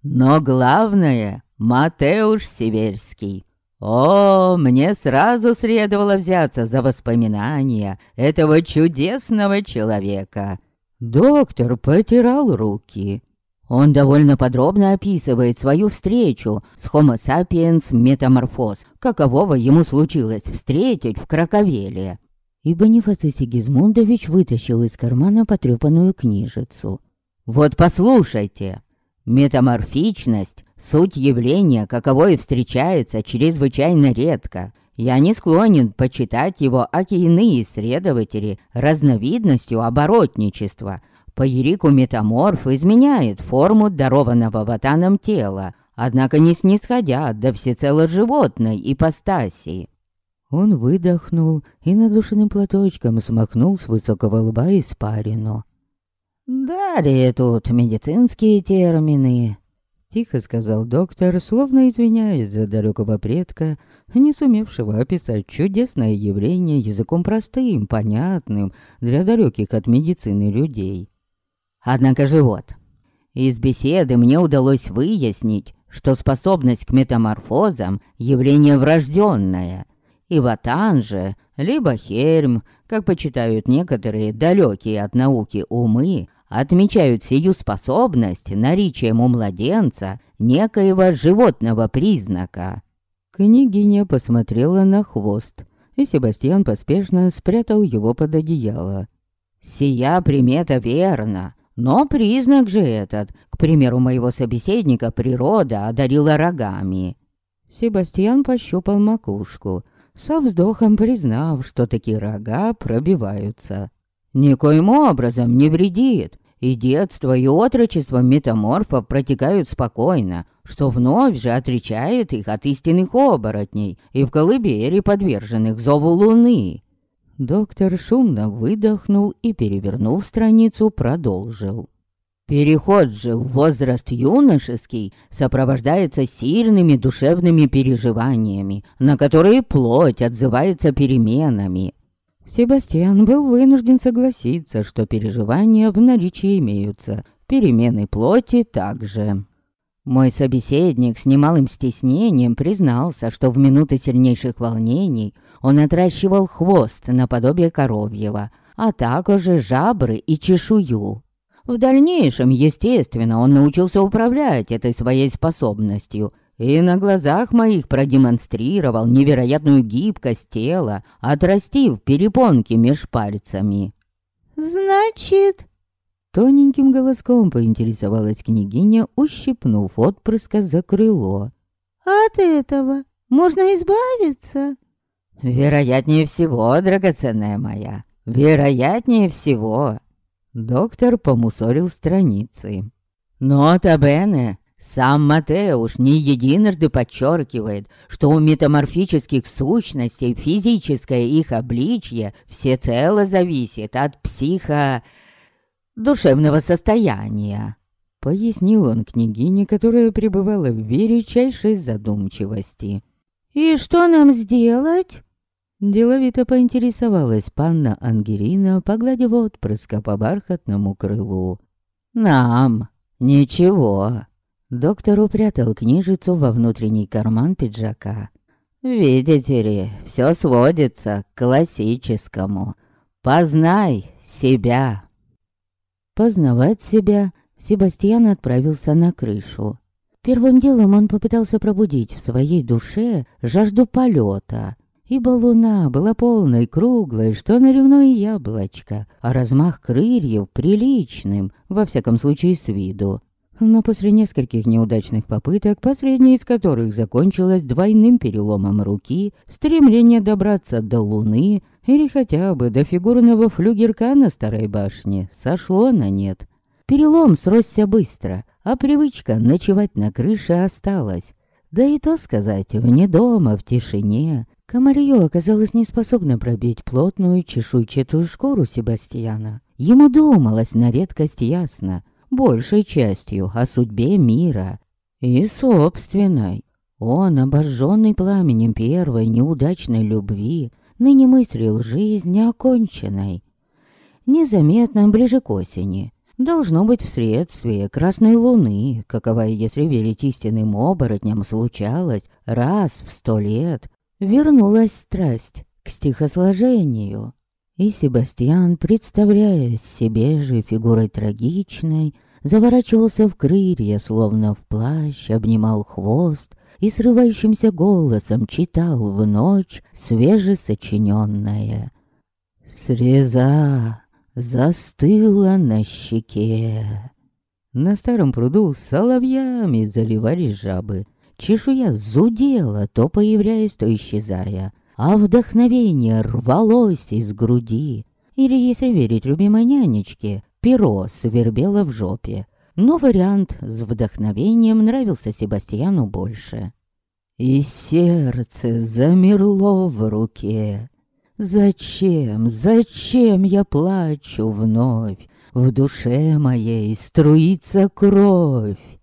Но главное — Матеуш Северский. О, мне сразу следовало взяться за воспоминания этого чудесного человека. Доктор потирал руки. Он довольно подробно описывает свою встречу с Homo sapiens метаморфоз, какового ему случилось встретить в Краковеле. И Бонифаций Сигизмундович вытащил из кармана потрепанную книжицу. «Вот послушайте. Метаморфичность — суть явления, каковое встречается чрезвычайно редко. Я не склонен почитать его, аки иные исследователи, разновидностью оборотничества, по Ерику метаморф изменяет форму дарованного ватаном тела, однако не снисходя до всецело животной ипостаси. Он выдохнул и надушенным платочком смахнул с высокого лба испарину. «Далее тут медицинские термины», — тихо сказал доктор, словно извиняясь за далекого предка, не сумевшего описать чудесное явление языком простым, понятным для далеких от медицины людей. Однако же вот, из беседы мне удалось выяснить, что способность к метаморфозам – явление врожденное. И ватан же, либо херм, как почитают некоторые далекие от науки умы, отмечают сию способность наличием у младенца некоего животного признака. Княгиня посмотрела на хвост, и Себастьян поспешно спрятал его под одеяло. «Сия примета верна, но признак же этот, к примеру моего собеседника, природа одарила рогами». Себастьян пощупал макушку, со вздохом признав, что такие рога пробиваются. «Никоим образом не вредит, и детство, и отрочество метаморфов протекают спокойно, что вновь же отречает их от истинных оборотней и в колыбели подверженных зову луны. Доктор шумно выдохнул и, перевернув страницу, продолжил. Переход же в возраст юношеский сопровождается сильными душевными переживаниями, на которые плоть отзывается переменами. Себастьян был вынужден согласиться, что переживания в наличии имеются, перемены плоти также. Мой собеседник с немалым стеснением признался, что в минуты сильнейших волнений он отращивал хвост наподобие коровьего, а также жабры и чешую. В дальнейшем, естественно, он научился управлять этой своей способностью и на глазах моих продемонстрировал невероятную гибкость тела, отрастив перепонки меж пальцами.
«Значит...»
Тоненьким голоском поинтересовалась княгиня, ущипнув отпрыска за крыло.
«От этого можно избавиться?»
«Вероятнее всего, драгоценная моя, вероятнее всего!» Доктор помусорил страницы. «Нота Бене, сам Матеуш не единожды подчеркивает, что у метаморфических сущностей физическое их обличье всецело зависит от психо... душевного состояния. Пояснил он княгине, которая пребывала в величайшей задумчивости.
«И что нам сделать?»
Деловито поинтересовалась панна Ангелина, погладив отпрыска по бархатному крылу. «Нам ничего». Доктор упрятал книжицу во внутренний карман пиджака. «Видите ли, все сводится к классическому. Познай себя». Познавать себя Себастьян отправился на крышу. Первым делом он попытался пробудить в своей душе жажду полета, ибо луна была полной, круглой, что наревное яблочко, а размах крыльев приличным, во всяком случае с виду. Но после нескольких неудачных попыток, последняя из которых закончилась двойным переломом руки, стремление добраться до луны или хотя бы до фигурного флюгерка на старой башне сошло на нет. Перелом сросся быстро, а привычка ночевать на крыше осталась. Да и то сказать, вне дома, в тишине, Комарье оказалось неспособно пробить плотную чешуйчатую шкуру Себастьяна. Ему думалось на редкость ясно, большей частью о судьбе мира. И собственной. Он, обожженный пламенем первой неудачной любви, ныне мыслил жизнь оконченной. Незаметно ближе к осени. Должно быть вследствие красной луны, каковая, если верить истинным оборотням, случалась раз в сто лет, вернулась страсть к стихосложению. И Себастьян, представляя себе же фигурой трагичной, заворачивался в крылья, словно в плащ, обнимал хвост и срывающимся голосом читал в ночь свежесочиненное. Среза застыла на щеке. На старом пруду соловьями заливались жабы, Чешуя зудела, то появляясь, то исчезая, а вдохновение рвалось из груди. Или, если верить любимой нянечке, перо свербело в жопе. Но вариант с вдохновением нравился Себастьяну больше. И сердце замерло в руке. Зачем, зачем я плачу вновь? В душе моей струится кровь.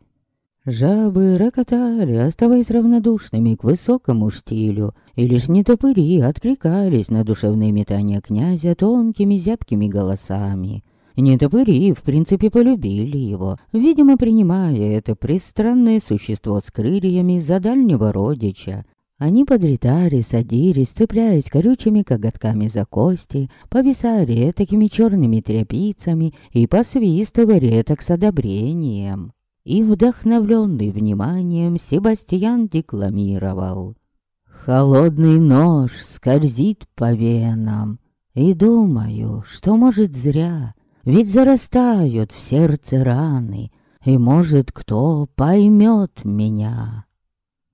Жабы рокотали, оставаясь равнодушными к высокому штилю, и лишь нетопыри откликались на душевные метания князя тонкими зябкими голосами. Нетопыри, в принципе, полюбили его, видимо, принимая это пристранное существо с крыльями за дальнего родича. Они подлетали, садились, цепляясь корючими коготками за кости, повисали такими черными тряпицами и посвистывали так с одобрением. И, вдохновленный вниманием, Себастьян декламировал. «Холодный нож скользит по венам, и думаю, что, может, зря, ведь зарастают в сердце раны, и, может, кто поймет меня».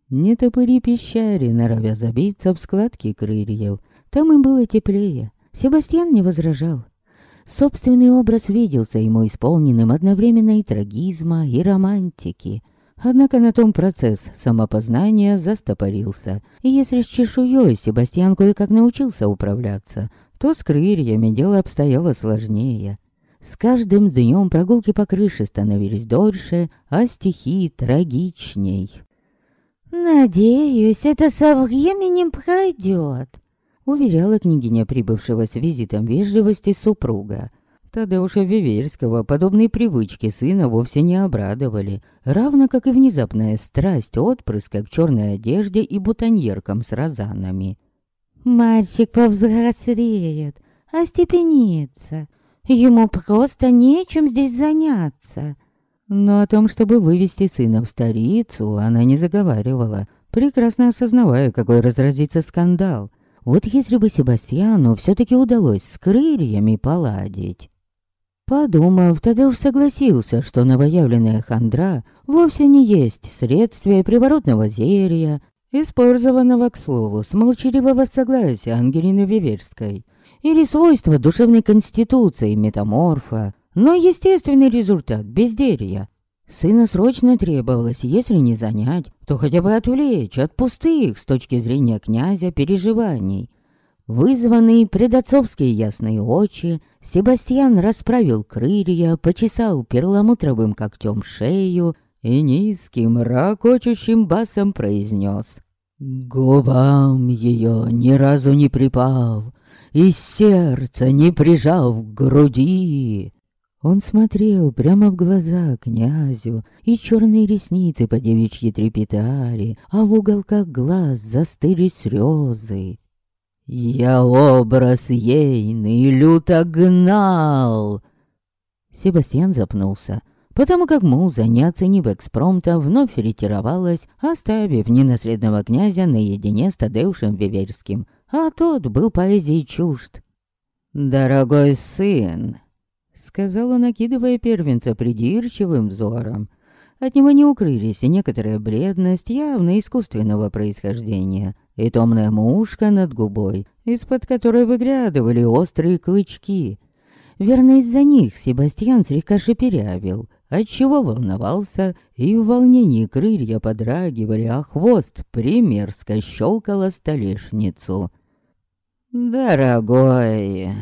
Не топыри пещере, норовя забиться в складки крыльев. Там им было теплее. Себастьян не возражал. Собственный образ виделся ему исполненным одновременно и трагизма, и романтики. Однако на том процесс самопознания застопорился, и если с чешуей Себастьян кое-как научился управляться, то с крыльями дело обстояло сложнее. С каждым днем прогулки по крыше становились дольше, а стихи трагичней.
«Надеюсь, это со временем пройдет», —
уверяла княгиня прибывшего с визитом вежливости супруга. Тадeuша Виверского подобные привычки сына вовсе не обрадовали, равно как и внезапная страсть отпрыска к черной одежде и бутоньеркам с розанами.
«Мальчик повзрослеет, остепенится. Ему просто нечем здесь заняться.
Но о том, чтобы вывести сына в столицу, она не заговаривала, прекрасно осознавая, какой разразится скандал. Вот если бы Себастьяну все-таки удалось с крыльями поладить. Подумав, уж согласился, что новоявленная хандра вовсе не есть средствие приворотного зелья, использованного, к слову, с молчаливого согласия Ангелины Виверской, или свойства душевной конституции метаморфа, но естественный результат безделья. Сына срочно требовалось, если не занять, то хотя бы отвлечь от пустых с точки зрения князя переживаний. Вызванный предотцовские ясные очи, Себастьян расправил крылья, почесал перламутровым когтем шею и низким, ракочущим басом произнес «Губам ее ни разу не припав, и сердце не прижав к груди». Он смотрел прямо в глаза князю, и черные ресницы по девичьи трепетали, а в уголках глаз застыли слезы. «Я образ ейный люто гнал!» Себастьян запнулся, потому как муза, не оценив экспромта, вновь ретировалась, оставив ненаследного князя наедине с Тадеушем Виверским, а тот был поэзии чужд. «Дорогой сын!» Сказал он, накидывая первенца придирчивым взором. От него не укрылись и некоторая бледность явно искусственного происхождения, и томная мушка над губой, из-под которой выглядывали острые клычки. Верно, из-за них Себастьян слегка шепелявил, отчего волновался, и в волнении крылья подрагивали, а хвост примерзко щелкала столешницу. «Дорогой!»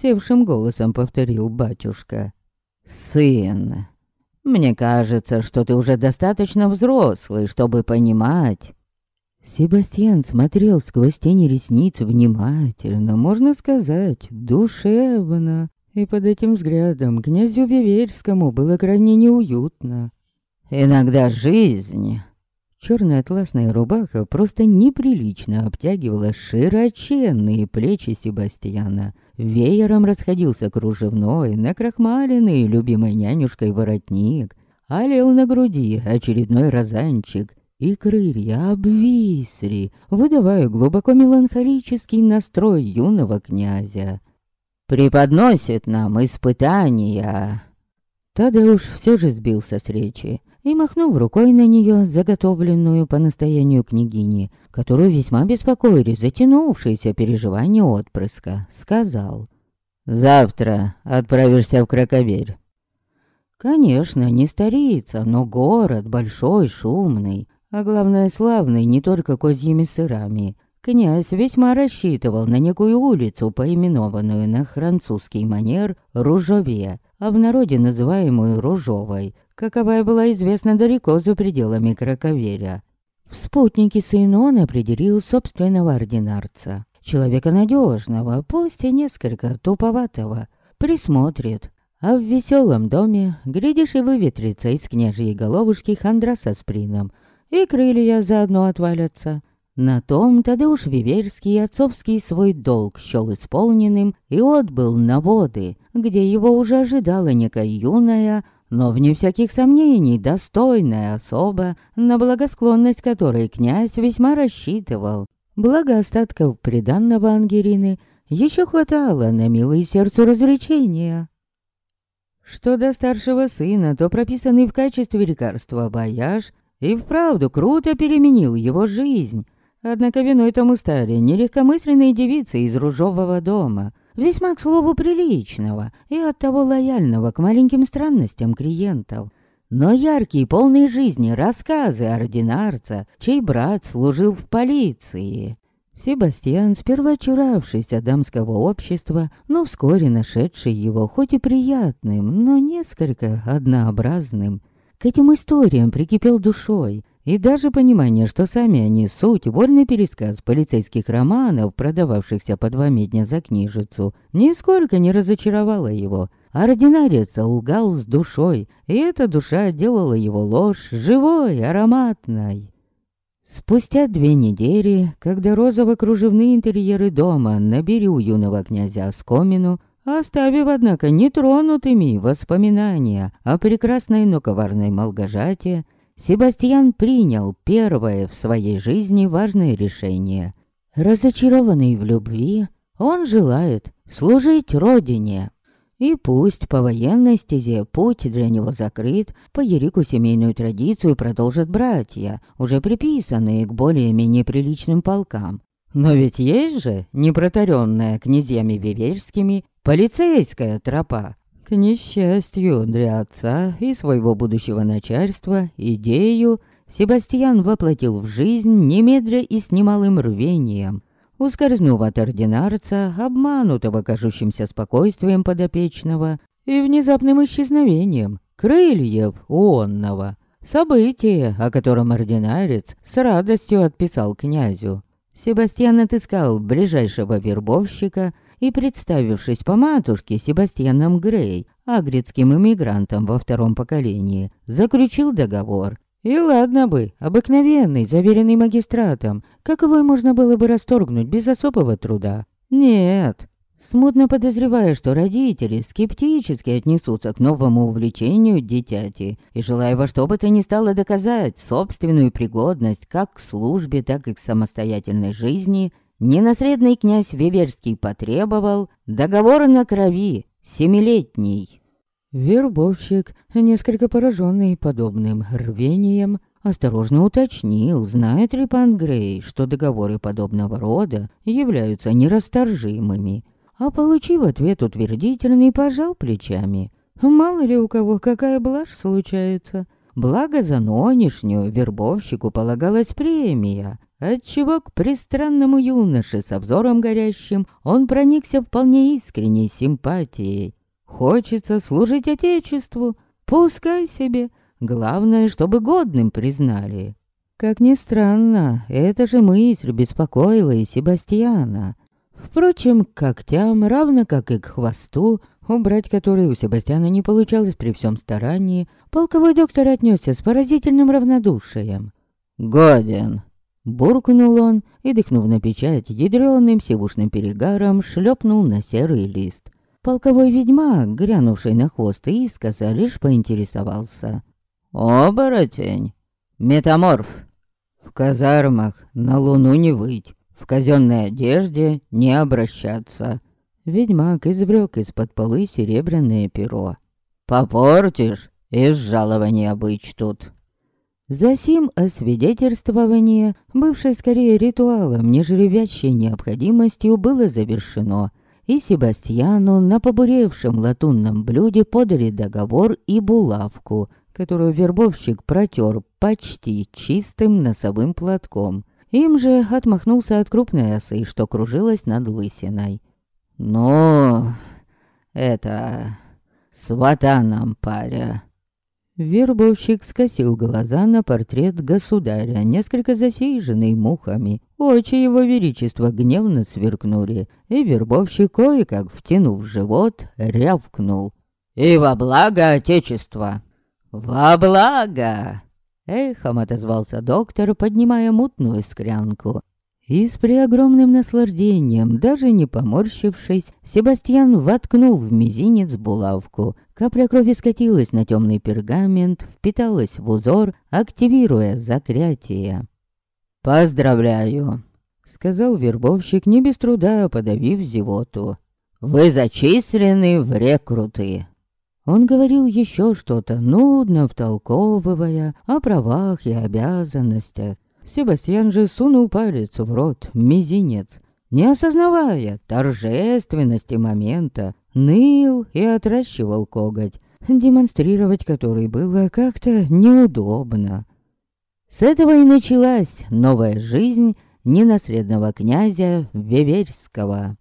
Севшим голосом повторил батюшка. «Сын, мне кажется, что ты уже достаточно взрослый, чтобы понимать». Себастьян смотрел сквозь тени ресниц внимательно, можно сказать, душевно. И под этим взглядом князю Виверскому было крайне неуютно. «Иногда жизнь Черная атласная рубаха просто неприлично обтягивала широченные плечи Себастьяна. Веером расходился кружевной, накрахмаленный любимой нянюшкой воротник. Олел на груди очередной розанчик, и крылья обвисли, выдавая глубоко меланхолический настрой юного князя. «Преподносит нам испытания!» Тадeusz все же сбился с речи и, махнув рукой на нее, заготовленную по настоянию княгини, которую весьма беспокоили затянувшиеся переживания отпрыска, сказал «Завтра отправишься в Краковерь». Конечно, не старица, но город большой, шумный, а главное славный не только козьими сырами. Князь весьма рассчитывал на некую улицу, поименованную на французский манер Ружове, а в народе называемую Ружовой, каковая была известна далеко за пределами Краковеря. В спутнике сын он определил собственного ординарца. Человека надежного, пусть и несколько туповатого. Присмотрит. А в веселом доме, глядишь, и выветрится из княжьей головушки хандра со сприном. и крылья заодно отвалятся. На том Тадeusz Виверский отцовский свой долг счел исполненным и отбыл на воды, где его уже ожидала некая юная, но вне всяких сомнений достойная особа, на благосклонность которой князь весьма рассчитывал. Благо остатков приданного Ангерины еще хватало на милые сердцу развлечения. Что до старшего сына, то прописанный в качестве лекарства бояж и вправду круто переменил его жизнь. Однако виной тому стали нелегкомысленные девицы из ружового дома, весьма, к слову, приличного и оттого лояльного к маленьким странностям клиентов. Но яркие, полные жизни рассказы ординарца, чей брат служил в полиции. Себастьян, сперва чуравшийся дамского общества, но вскоре нашедший его хоть и приятным, но несколько однообразным, к этим историям прикипел душой, и даже понимание, что сами они суть, вольный пересказ полицейских романов, продававшихся по два медня за книжицу, нисколько не разочаровало его. Ординарец лгал с душой, и эта душа делала его ложь живой, ароматной. Спустя две недели, когда розово-кружевные интерьеры дома набери у юного князя Оскомину, оставив, однако, нетронутыми воспоминания о прекрасной, но коварной Малгожате, Себастьян принял первое в своей жизни важное решение. Разочарованный в любви, он желает служить Родине. И пусть по военной стезе путь для него закрыт, по Ерику семейную традицию продолжат братья, уже приписанные к более-менее приличным полкам. Но ведь есть же непротаренная князьями Виверскими полицейская тропа. К несчастью для отца и своего будущего начальства идею Себастьян воплотил в жизнь немедля и с немалым рвением – ускользнув от ординарца, обманутого кажущимся спокойствием подопечного и внезапным исчезновением крыльев онного. Событие, о котором ординарец с радостью отписал князю. Себастьян отыскал ближайшего вербовщика и, представившись по матушке Себастьяном Грей, агридским иммигрантом во втором поколении, заключил договор и ладно бы, обыкновенный, заверенный магистратом, как его можно было бы расторгнуть без особого труда? Нет. Смутно подозревая, что родители скептически отнесутся к новому увлечению дитяти и желая во что бы то ни стало доказать собственную пригодность как к службе, так и к самостоятельной жизни, ненаследный князь Веверский потребовал договора на крови, семилетний. Вербовщик, несколько пораженный подобным рвением, осторожно уточнил, знает ли пан Грей, что договоры подобного рода являются нерасторжимыми, а получив ответ утвердительный, пожал плечами. Мало ли у кого какая блажь случается. Благо за нонешнюю вербовщику полагалась премия, отчего к пристранному юноше с обзором горящим он проникся вполне искренней симпатией. Хочется служить Отечеству, пускай себе. Главное, чтобы годным признали. Как ни странно, эта же мысль беспокоила и Себастьяна. Впрочем, к когтям, равно как и к хвосту, убрать который у Себастьяна не получалось при всем старании, полковой доктор отнесся с поразительным равнодушием. «Годен!» Буркнул он и, дыхнув на печать, ядрёным сивушным перегаром шлепнул на серый лист. Полковой ведьмак, грянувший на хвост искоса, лишь поинтересовался. «Оборотень! Метаморф! В казармах на луну не выть, в казенной одежде не обращаться». Ведьмак извлек из-под полы серебряное перо. «Попортишь, из жалования бычь тут». Засим освидетельствование, бывшее скорее ритуалом, нежели вящей необходимостью, было завершено, и Себастьяну на побуревшем латунном блюде подали договор и булавку, которую вербовщик протер почти чистым носовым платком. Им же отмахнулся от крупной осы, что кружилась над лысиной. «Ну, это... свата нам, паря!» Вербовщик скосил глаза на портрет государя, несколько засеянный мухами. Очи его величества гневно сверкнули, и вербовщик, кое-как втянув живот, рявкнул. «И во благо Отечества!» «Во благо!» Эхом отозвался доктор, поднимая мутную склянку. И с преогромным наслаждением, даже не поморщившись, Себастьян воткнул в мизинец булавку. Капля крови скатилась на темный пергамент, впиталась в узор, активируя заклятие. «Поздравляю!» — сказал вербовщик, не без труда подавив зевоту. «Вы зачислены в рекруты!» Он говорил еще что-то, нудно втолковывая о правах и обязанностях. Себастьян же сунул палец в рот, мизинец, не осознавая торжественности момента, ныл и отращивал коготь, демонстрировать который было как-то неудобно. С этого и началась новая жизнь ненаследного князя Веверского.